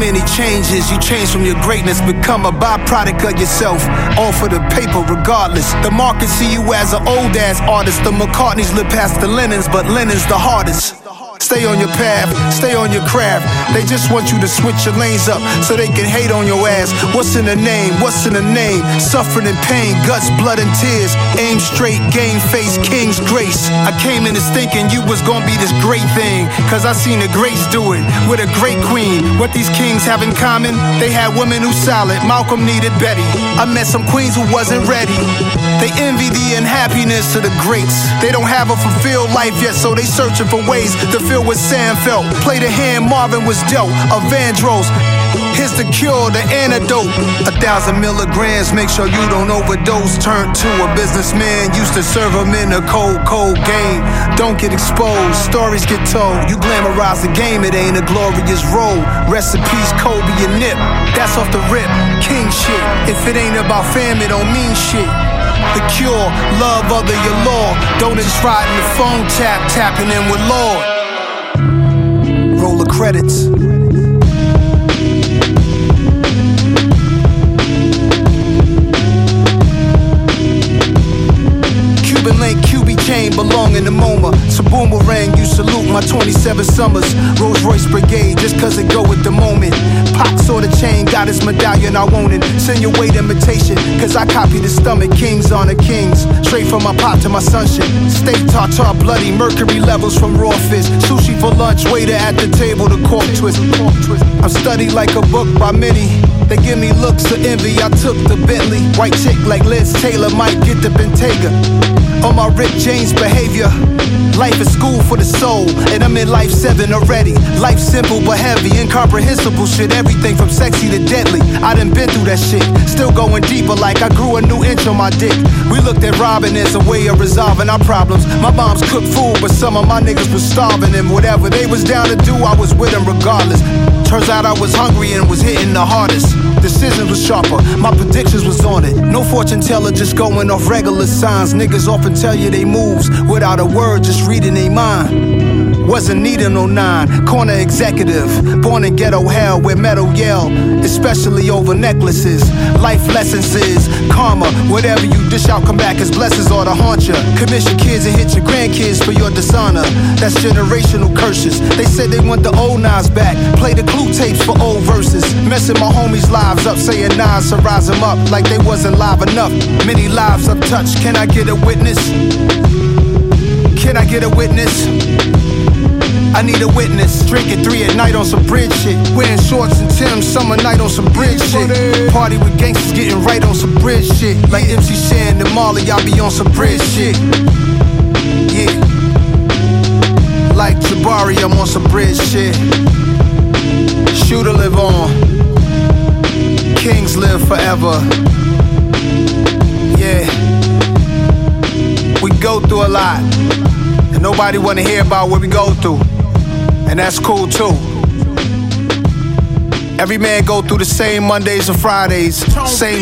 many changes. You change from your greatness, become a byproduct of yourself. All for the paper, regardless. The market see you as an old ass artist. The McCartneys live past the Lennons, but Lennon's the hardest. Stay on your path, stay on your craft. They just want you to switch your lanes up so they can hate on your ass. What's in the name? What's in the name? Suffering and pain, guts, blood, and tears. Aim straight, game face, king's grace. I came in this thinking you was gonna be this great thing. Cause I seen the greats do it with a great queen. What these kings have in common? They had women who solid. Malcolm needed Betty. I met some queens who wasn't ready. They envy the unhappiness of the greats. They don't have a fulfilled life yet, so they searching for ways to what Sam felt. Play the hand Marvin was dealt of Vandross. Here's the cure, the antidote. A thousand milligrams, make sure you don't overdose. Turn to a businessman, used to serve him in a cold, cold game. Don't get exposed, stories get told. You glamorize the game, it ain't a glorious role. Recipes, Kobe and Nip, that's off the rip. King shit. If it ain't about fam, it don't mean shit. The cure, love other your law. Don't just in the phone tap, tapping in with Lord. Credits. In the MoMA. So boomerang, you salute my 27 summers. Rolls Royce Brigade, just cause it go with the moment. Pac saw the chain, got his medallion, I want it. Send your weight invitation, cause I copy the stomach. Kings on the kings, straight from my pot to my sunshine. Steak tartar, bloody, mercury levels from raw fish. Sushi for lunch, waiter at the table, the cork twist. I'm studied like a book by many. They give me looks of envy, I took the Bentley. White chick like Liz Taylor might get the Bentayga. On my Rick James behavior. Life is school for the soul, and I'm in life seven already. Life simple but heavy, incomprehensible shit. Everything from sexy to deadly. I done been through that shit. Still going deeper, like I grew a new inch on my dick. We looked at robbing as a way of resolving our problems. My mom's cooked food, but some of my niggas was starving, and whatever they was down to do, I was with them regardless. Turns out I was hungry and was hitting the hardest. Decisions was sharper, my predictions was on it. No fortune teller, just going off regular signs. Niggas often tell you they moves without a word, just reading they mind. Wasn't needing no nine, corner executive. Born in ghetto hell where metal yell, especially over necklaces. Life lessons is karma. Whatever you dish out, come back as blessings or to haunt you. Commission kids and hit your grandkids for your dishonor. That's generational curses. They said they want the old Nas back. Play the clue tapes for old verses. Messing my homies' lives up, saying Nas to rise them up like they wasn't live enough. Many lives untouched. Can I get a witness? Can I get a witness? I need a witness. Drinking three at night on some bridge shit. Wearing shorts and Tim's summer night on some bridge shit. Party with gangsters getting right on some bridge shit. Like MC Shan and Marley, I be on some bridge shit. Yeah. Like Jabari, I'm on some bridge shit. Shooter live on. Kings live forever. Yeah. We go through a lot. And nobody wanna hear about what we go through. And that's cool too. Every man go through the same Mondays and Fridays, same